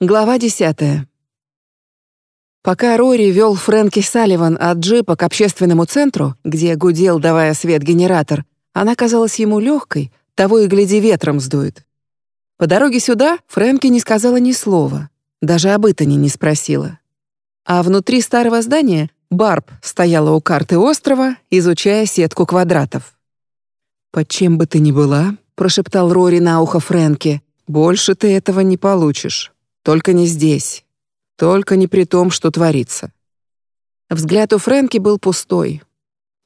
Глава десятая. Пока Рори вел Фрэнки Салливан от джипа к общественному центру, где гудел, давая свет генератор, она казалась ему легкой, того и гляди ветром сдует. По дороге сюда Фрэнки не сказала ни слова, даже об Итане не спросила. А внутри старого здания Барб стояла у карты острова, изучая сетку квадратов. «Под чем бы ты ни была», — прошептал Рори на ухо Фрэнки, — «больше ты этого не получишь». Только не здесь. Только не при том, что творится. Взгляд у Фрэнки был пустой.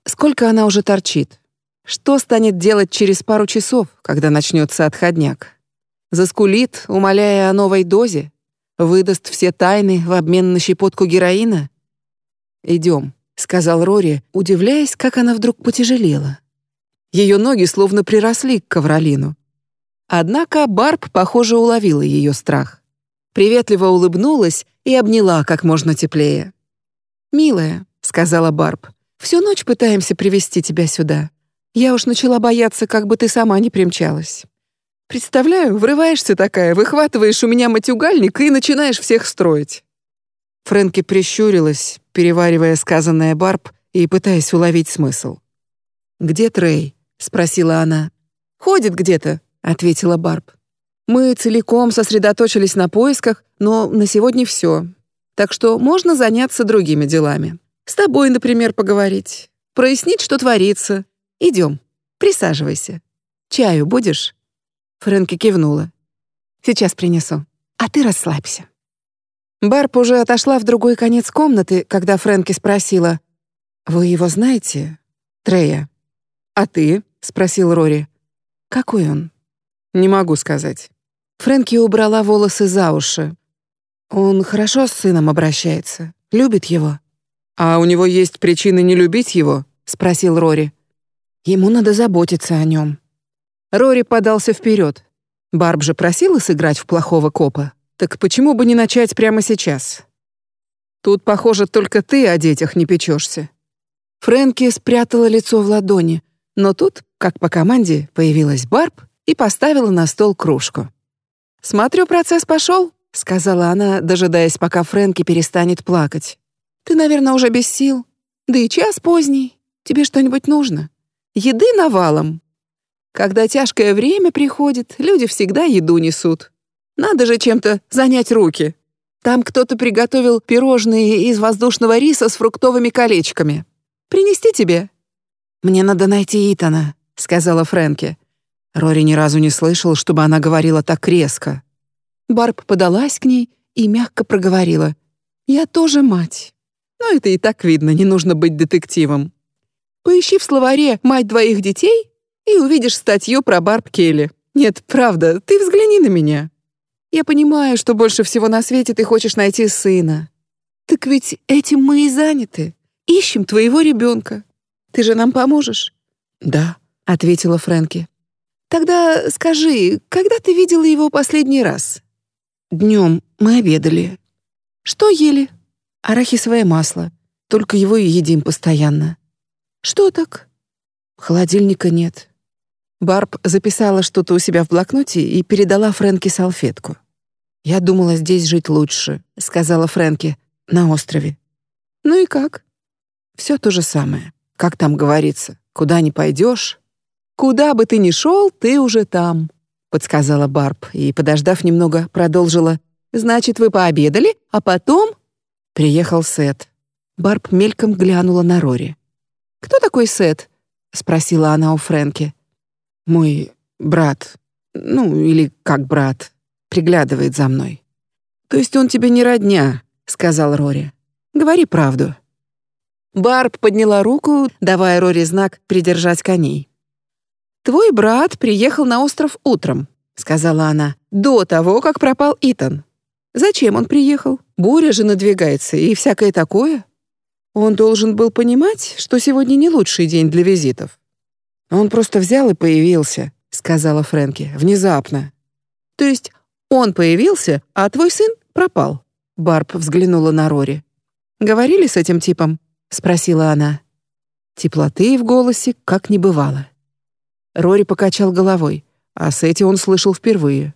Сколько она уже торчит? Что станет делать через пару часов, когда начнется отходняк? Заскулит, умоляя о новой дозе? Выдаст все тайны в обмен на щепотку героина? «Идем», — сказал Рори, удивляясь, как она вдруг потяжелела. Ее ноги словно приросли к ковролину. Однако Барб, похоже, уловила ее страх приветливо улыбнулась и обняла как можно теплее. «Милая», — сказала Барб, — «всю ночь пытаемся привести тебя сюда. Я уж начала бояться, как бы ты сама не примчалась. Представляю, врываешься такая, выхватываешь у меня матюгальник и начинаешь всех строить». Фрэнки прищурилась, переваривая сказанное Барб и пытаясь уловить смысл. «Где Трей?» — спросила она. «Ходит где-то», — ответила Барб. Мы целиком сосредоточились на поисках, но на сегодня все. Так что можно заняться другими делами. С тобой, например, поговорить. Прояснить, что творится. Идем, присаживайся. Чаю будешь?» Фрэнки кивнула. «Сейчас принесу. А ты расслабься». Барб уже отошла в другой конец комнаты, когда Фрэнки спросила. «Вы его знаете? Трея?» «А ты?» — спросил Рори. «Какой он?» «Не могу сказать. Фрэнки убрала волосы за уши. Он хорошо с сыном обращается, любит его. А у него есть причины не любить его? спросил Рори. Ему надо заботиться о нем. Рори подался вперед. Барб же просила сыграть в плохого копа. Так почему бы не начать прямо сейчас? Тут, похоже, только ты о детях не печешься. Фрэнки спрятала лицо в ладони, но тут, как по команде, появилась Барб и поставила на стол кружку. «Смотрю, процесс пошел», — сказала она, дожидаясь, пока Фрэнки перестанет плакать. «Ты, наверное, уже без сил. Да и час поздний. Тебе что-нибудь нужно? Еды навалом. Когда тяжкое время приходит, люди всегда еду несут. Надо же чем-то занять руки. Там кто-то приготовил пирожные из воздушного риса с фруктовыми колечками. Принести тебе?» «Мне надо найти Итана», — сказала Фрэнки. Рори ни разу не слышал, чтобы она говорила так резко. Барб подалась к ней и мягко проговорила. «Я тоже мать. Но это и так видно, не нужно быть детективом. Поищи в словаре «Мать двоих детей» и увидишь статью про Барб Келли. Нет, правда, ты взгляни на меня. Я понимаю, что больше всего на свете ты хочешь найти сына. Так ведь этим мы и заняты. Ищем твоего ребенка. Ты же нам поможешь?» «Да», — ответила Фрэнки. Тогда скажи, когда ты видела его последний раз? Днем мы обедали. Что ели? Арахисовое масло. Только его и едим постоянно. Что так? Холодильника нет. Барб записала что-то у себя в блокноте и передала Фрэнке салфетку. «Я думала, здесь жить лучше», — сказала Фрэнки, — «на острове». «Ну и как?» «Все то же самое. Как там говорится, куда ни пойдешь, «Куда бы ты ни шел, ты уже там», — подсказала Барб и, подождав немного, продолжила. «Значит, вы пообедали, а потом...» Приехал Сет. Барб мельком глянула на Рори. «Кто такой Сет?» — спросила она у Фрэнки. «Мой брат. Ну, или как брат. Приглядывает за мной». «То есть он тебе не родня?» — сказал Рори. «Говори правду». Барб подняла руку, давая Рори знак придержать коней. «Твой брат приехал на остров утром», — сказала она, «до того, как пропал Итан. Зачем он приехал? Буря же надвигается и всякое такое. Он должен был понимать, что сегодня не лучший день для визитов». «Он просто взял и появился», — сказала Фрэнки, внезапно. «То есть он появился, а твой сын пропал?» Барб взглянула на Рори. «Говорили с этим типом?» — спросила она. Теплоты в голосе как не бывало. Рори покачал головой, а Сэти он слышал впервые.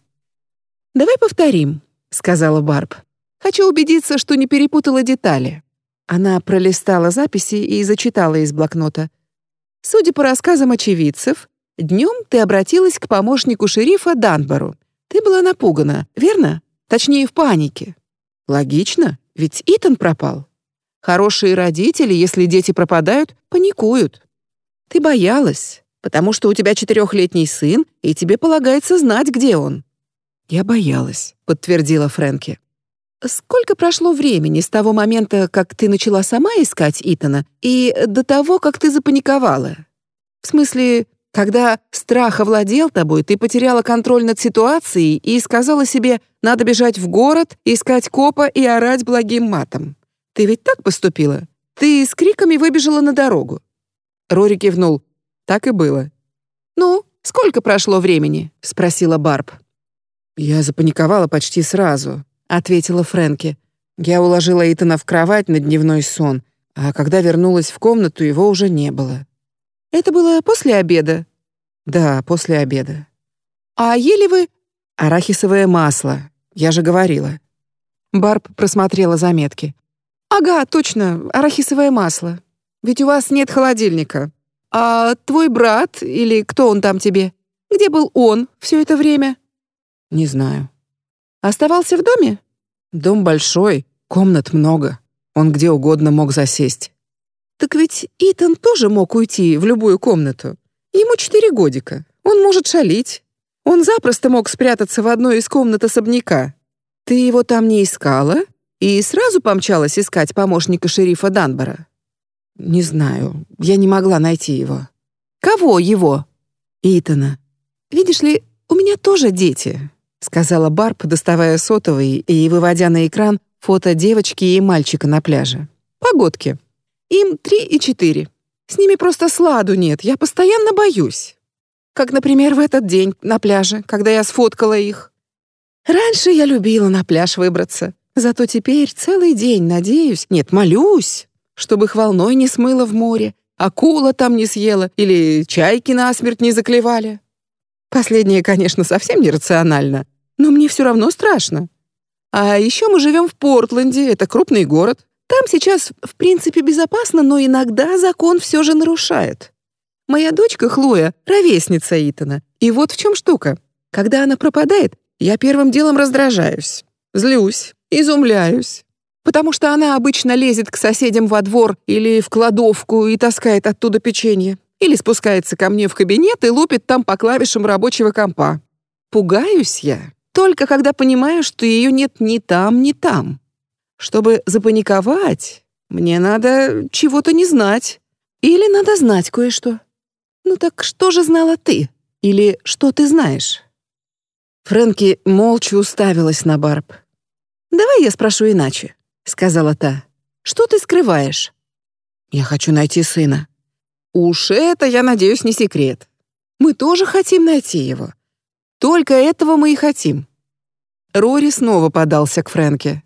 «Давай повторим», — сказала Барб. «Хочу убедиться, что не перепутала детали». Она пролистала записи и зачитала из блокнота. «Судя по рассказам очевидцев, днем ты обратилась к помощнику шерифа Данбору. Ты была напугана, верно? Точнее, в панике. Логично, ведь Итан пропал. Хорошие родители, если дети пропадают, паникуют. Ты боялась, потому что у тебя четырехлетний сын, и тебе полагается знать, где он». «Я боялась», — подтвердила Фрэнки. «Сколько прошло времени с того момента, как ты начала сама искать Итана, и до того, как ты запаниковала? В смысле, когда страх овладел тобой, ты потеряла контроль над ситуацией и сказала себе, надо бежать в город, искать копа и орать благим матом. Ты ведь так поступила? Ты с криками выбежала на дорогу». Рори кивнул. «Так и было». «Ну, сколько прошло времени?» — спросила Барб. «Я запаниковала почти сразу», — ответила Фрэнки. Я уложила Итана в кровать на дневной сон, а когда вернулась в комнату, его уже не было. «Это было после обеда?» «Да, после обеда». «А ели вы...» «Арахисовое масло, я же говорила». Барб просмотрела заметки. «Ага, точно, арахисовое масло. Ведь у вас нет холодильника. А твой брат, или кто он там тебе, где был он все это время?» «Не знаю». «Оставался в доме?» «Дом большой, комнат много. Он где угодно мог засесть». «Так ведь Итан тоже мог уйти в любую комнату. Ему четыре годика. Он может шалить. Он запросто мог спрятаться в одной из комнат особняка. Ты его там не искала?» и сразу помчалась искать помощника шерифа Данбора? Не знаю, я не могла найти его. Кого его? Итана. Видишь ли, у меня тоже дети, сказала Барб, доставая сотовый и выводя на экран фото девочки и мальчика на пляже. Погодки. Им три и четыре. С ними просто сладу нет, я постоянно боюсь. Как, например, в этот день на пляже, когда я сфоткала их. Раньше я любила на пляж выбраться. Зато теперь целый день надеюсь, нет, молюсь, чтобы их волной не смыло в море, акула там не съела или чайки насмерть не заклевали. Последнее, конечно, совсем нерационально, но мне все равно страшно. А еще мы живем в Портленде, это крупный город. Там сейчас, в принципе, безопасно, но иногда закон все же нарушает. Моя дочка Хлоя — ровесница Итана. И вот в чем штука. Когда она пропадает, я первым делом раздражаюсь, злюсь, Изумляюсь. Потому что она обычно лезет к соседям во двор или в кладовку и таскает оттуда печенье. Или спускается ко мне в кабинет и лупит там по клавишам рабочего компа. Пугаюсь я, только когда понимаю, что ее нет ни там, ни там. Чтобы запаниковать, мне надо чего-то не знать. Или надо знать кое-что. Ну так что же знала ты? Или что ты знаешь? Фрэнки молча уставилась на Барб. «Давай я спрошу иначе», — сказала та. «Что ты скрываешь?» «Я хочу найти сына». «Уж это, я надеюсь, не секрет. Мы тоже хотим найти его. Только этого мы и хотим». Рори снова подался к Фрэнке.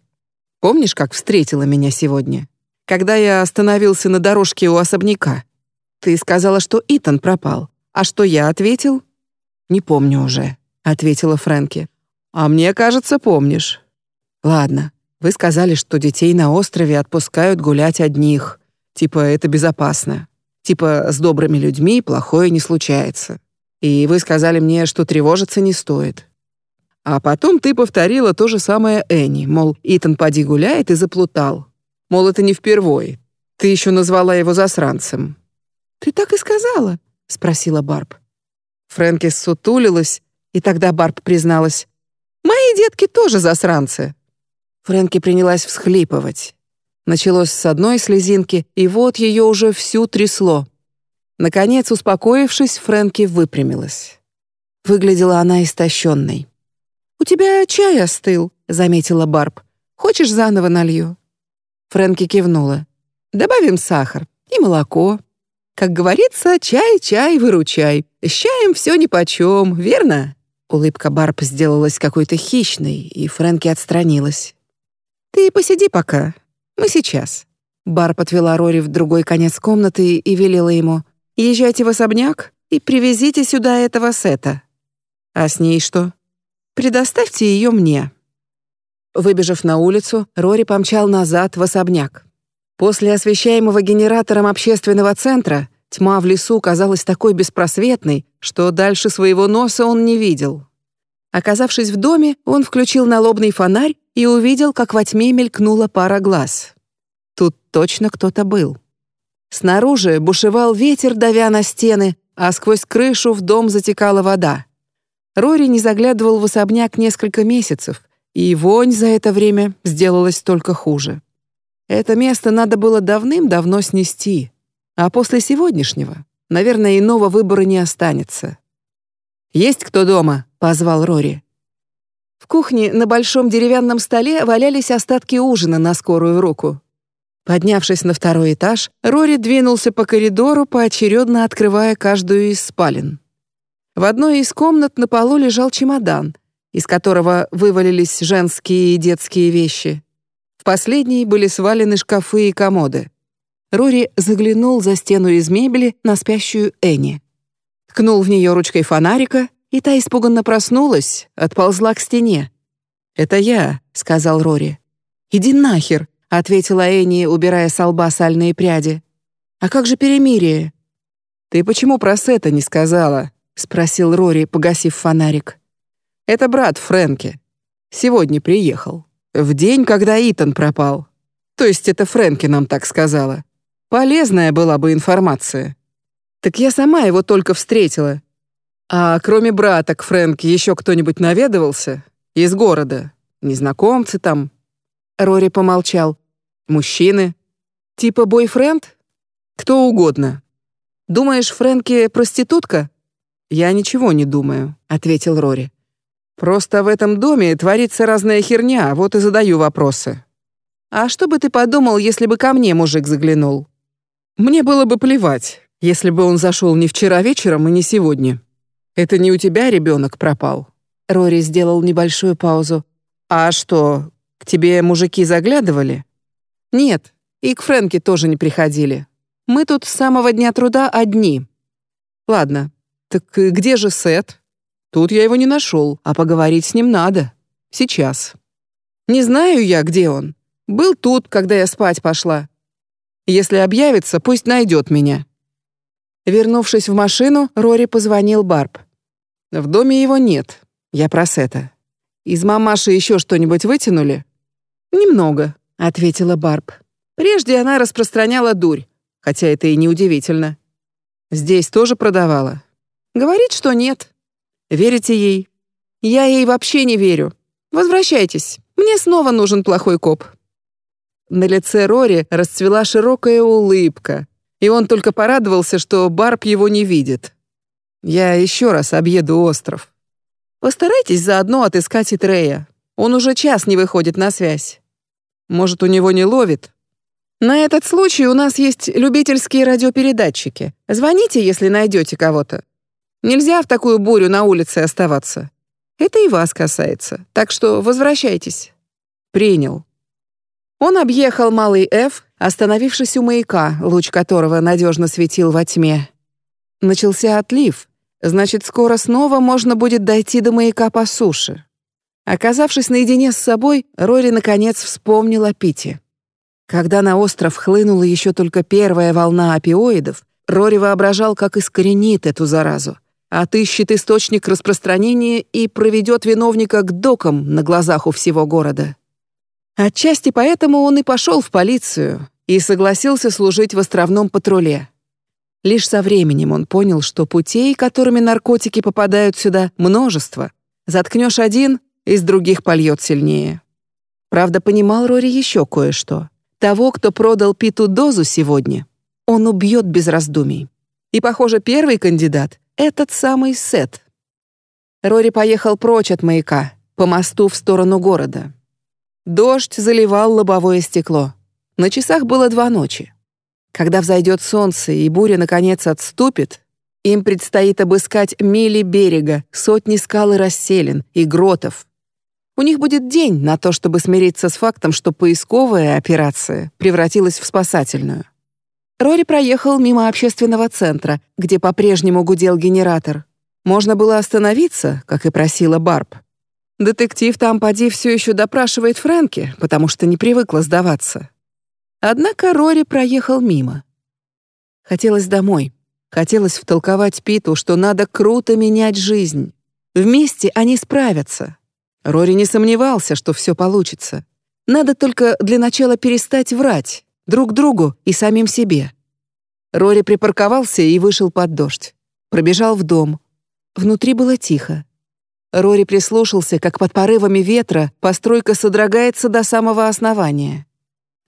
«Помнишь, как встретила меня сегодня? Когда я остановился на дорожке у особняка. Ты сказала, что Итан пропал. А что я ответил?» «Не помню уже», — ответила Фрэнки. «А мне кажется, помнишь». Ладно, вы сказали, что детей на острове отпускают гулять одних. Типа это безопасно. Типа с добрыми людьми плохое не случается. И вы сказали мне, что тревожиться не стоит. А потом ты повторила то же самое Энни, мол, Итан поди гуляет и заплутал. Мол, это не впервой. Ты еще назвала его засранцем. Ты так и сказала, спросила Барб. Фрэнки сутулилась, и тогда Барб призналась: "Мои детки тоже засранцы". Фрэнки принялась всхлипывать. Началось с одной слезинки, и вот ее уже всю трясло. Наконец, успокоившись, Фрэнки выпрямилась. Выглядела она истощенной. «У тебя чай остыл», — заметила Барб. «Хочешь, заново налью?» Фрэнки кивнула. «Добавим сахар и молоко. Как говорится, чай, чай, выручай. С чаем все нипочем, верно?» Улыбка Барб сделалась какой-то хищной, и Фрэнки отстранилась. «Ты посиди пока. Мы сейчас». Бар подвела Рори в другой конец комнаты и велела ему «Езжайте в особняк и привезите сюда этого сета». «А с ней что?» «Предоставьте ее мне». Выбежав на улицу, Рори помчал назад в особняк. После освещаемого генератором общественного центра тьма в лесу казалась такой беспросветной, что дальше своего носа он не видел. Оказавшись в доме, он включил налобный фонарь и увидел, как во тьме мелькнула пара глаз. Тут точно кто-то был. Снаружи бушевал ветер, давя на стены, а сквозь крышу в дом затекала вода. Рори не заглядывал в особняк несколько месяцев, и вонь за это время сделалась только хуже. Это место надо было давным-давно снести, а после сегодняшнего, наверное, иного выбора не останется. «Есть кто дома?» — позвал Рори. В кухне на большом деревянном столе валялись остатки ужина на скорую руку. Поднявшись на второй этаж, Рори двинулся по коридору, поочередно открывая каждую из спален. В одной из комнат на полу лежал чемодан, из которого вывалились женские и детские вещи. В последней были свалены шкафы и комоды. Рори заглянул за стену из мебели на спящую Энни. Ткнул в нее ручкой фонарика, и та испуганно проснулась, отползла к стене. «Это я», — сказал Рори. «Иди нахер», — ответила Энни, убирая с лба сальные пряди. «А как же перемирие?» «Ты почему про Сета не сказала?» — спросил Рори, погасив фонарик. «Это брат Фрэнки. Сегодня приехал. В день, когда Итан пропал. То есть это Фрэнки нам так сказала. Полезная была бы информация. Так я сама его только встретила. А кроме брата к Фрэнке еще кто-нибудь наведывался? Из города? Незнакомцы там?» Рори помолчал. «Мужчины? Типа бойфренд? Кто угодно. Думаешь, Фрэнки проститутка?» «Я ничего не думаю», — ответил Рори. Просто в этом доме творится разная херня, вот и задаю вопросы. А что бы ты подумал, если бы ко мне мужик заглянул? Мне было бы плевать, если бы он зашел не вчера вечером и не сегодня. Это не у тебя ребенок пропал. Рори сделал небольшую паузу. А что, к тебе мужики заглядывали? Нет, и к Фрэнке тоже не приходили. Мы тут с самого дня труда одни. Ладно, так где же Сет? Тут я его не нашел, а поговорить с ним надо. Сейчас. Не знаю я, где он. Был тут, когда я спать пошла. Если объявится, пусть найдет меня». Вернувшись в машину, Рори позвонил Барб. «В доме его нет. Я про Сета. Из мамаши еще что-нибудь вытянули?» «Немного», — ответила Барб. «Прежде она распространяла дурь, хотя это и не удивительно. Здесь тоже продавала. Говорит, что нет. Верите ей? Я ей вообще не верю. Возвращайтесь. Мне снова нужен плохой коп. На лице Рори расцвела широкая улыбка, и он только порадовался, что Барб его не видит. Я еще раз объеду остров. Постарайтесь заодно отыскать и Трея. Он уже час не выходит на связь. Может, у него не ловит? На этот случай у нас есть любительские радиопередатчики. Звоните, если найдете кого-то. Нельзя в такую бурю на улице оставаться. Это и вас касается, так что возвращайтесь». «Принял». Он объехал Малый Ф, остановившись у маяка, луч которого надежно светил во тьме. Начался отлив, значит, скоро снова можно будет дойти до маяка по суше. Оказавшись наедине с собой, Рори наконец вспомнил о Пите. Когда на остров хлынула еще только первая волна опиоидов, Рори воображал, как искоренит эту заразу — отыщет источник распространения и проведет виновника к докам на глазах у всего города. Отчасти поэтому он и пошел в полицию и согласился служить в островном патруле. Лишь со временем он понял, что путей, которыми наркотики попадают сюда, множество. Заткнешь один, из других польет сильнее. Правда, понимал Рори еще кое-что. Того, кто продал Питу дозу сегодня, он убьет без раздумий. И, похоже, первый кандидат этот самый Сет. Рори поехал прочь от маяка, по мосту в сторону города. Дождь заливал лобовое стекло. На часах было два ночи. Когда взойдет солнце и буря наконец отступит, им предстоит обыскать мили берега, сотни скал и расселин, и гротов. У них будет день на то, чтобы смириться с фактом, что поисковая операция превратилась в спасательную. Рори проехал мимо общественного центра, где по-прежнему гудел генератор. Можно было остановиться, как и просила Барб. Детектив там поди все еще допрашивает Фрэнки, потому что не привыкла сдаваться. Однако Рори проехал мимо. Хотелось домой. Хотелось втолковать Питу, что надо круто менять жизнь. Вместе они справятся. Рори не сомневался, что все получится. Надо только для начала перестать врать друг другу и самим себе. Рори припарковался и вышел под дождь. Пробежал в дом. Внутри было тихо. Рори прислушался, как под порывами ветра постройка содрогается до самого основания.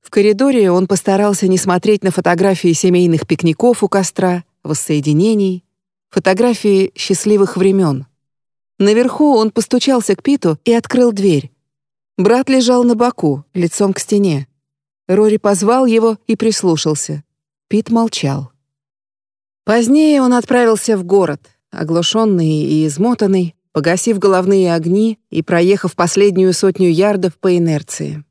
В коридоре он постарался не смотреть на фотографии семейных пикников у костра, воссоединений, фотографии счастливых времен. Наверху он постучался к Питу и открыл дверь. Брат лежал на боку, лицом к стене. Рори позвал его и прислушался. Пит молчал. Позднее он отправился в город, оглушенный и измотанный, погасив головные огни и проехав последнюю сотню ярдов по инерции.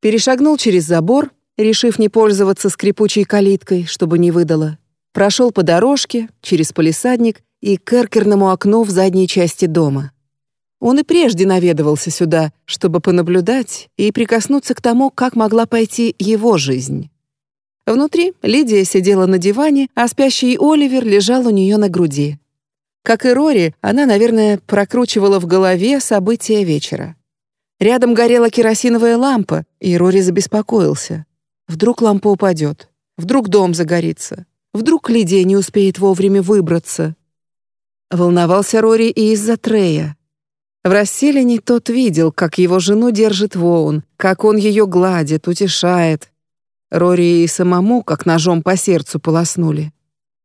Перешагнул через забор, решив не пользоваться скрипучей калиткой, чтобы не выдало. Прошел по дорожке, через полисадник и к эркерному окну в задней части дома. Он и прежде наведывался сюда, чтобы понаблюдать и прикоснуться к тому, как могла пойти его жизнь. Внутри Лидия сидела на диване, а спящий Оливер лежал у нее на груди. Как и Рори, она, наверное, прокручивала в голове события вечера. Рядом горела керосиновая лампа, и Рори забеспокоился. Вдруг лампа упадет, вдруг дом загорится, вдруг Лидия не успеет вовремя выбраться. Волновался Рори и из-за Трея. В расселении тот видел, как его жену держит Воун, как он ее гладит, утешает. Рори и самому, как ножом по сердцу полоснули.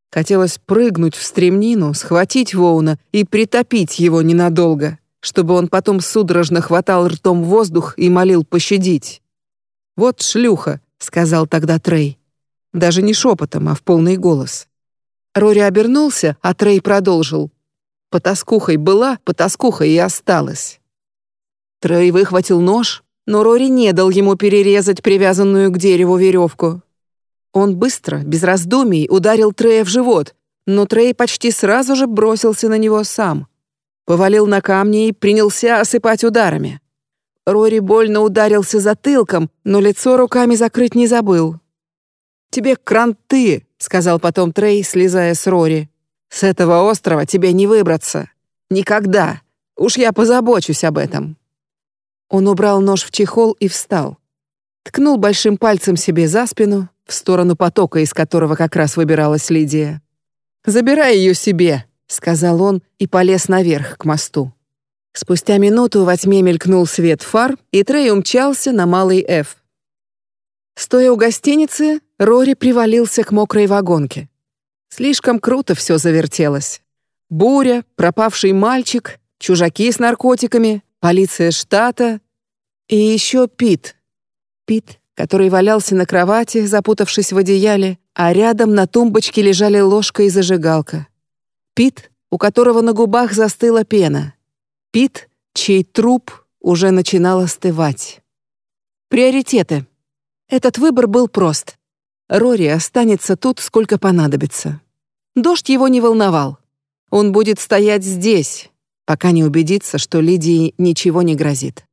Хотелось прыгнуть в стремнину, схватить Воуна и притопить его ненадолго, чтобы он потом судорожно хватал ртом воздух и молил пощадить. «Вот шлюха», — сказал тогда Трей. Даже не шепотом, а в полный голос. Рори обернулся, а Трей продолжил. Потаскухой была, потаскухой и осталась. Трей выхватил нож, но Рори не дал ему перерезать привязанную к дереву веревку. Он быстро, без раздумий, ударил Трея в живот, но Трей почти сразу же бросился на него сам. Повалил на камни и принялся осыпать ударами. Рори больно ударился затылком, но лицо руками закрыть не забыл. «Тебе кранты», — сказал потом Трей, слезая с Рори. С этого острова тебе не выбраться. Никогда. Уж я позабочусь об этом. Он убрал нож в чехол и встал. Ткнул большим пальцем себе за спину, в сторону потока, из которого как раз выбиралась Лидия. «Забирай ее себе», — сказал он и полез наверх к мосту. Спустя минуту во тьме мелькнул свет фар, и Трей умчался на малый Ф. Стоя у гостиницы, Рори привалился к мокрой вагонке. Слишком круто все завертелось. Буря, пропавший мальчик, чужаки с наркотиками, полиция штата и еще Пит. Пит, который валялся на кровати, запутавшись в одеяле, а рядом на тумбочке лежали ложка и зажигалка. Пит, у которого на губах застыла пена. Пит, чей труп уже начинал остывать. Приоритеты. Этот выбор был прост. Рори останется тут, сколько понадобится. Дождь его не волновал. Он будет стоять здесь, пока не убедится, что Лидии ничего не грозит.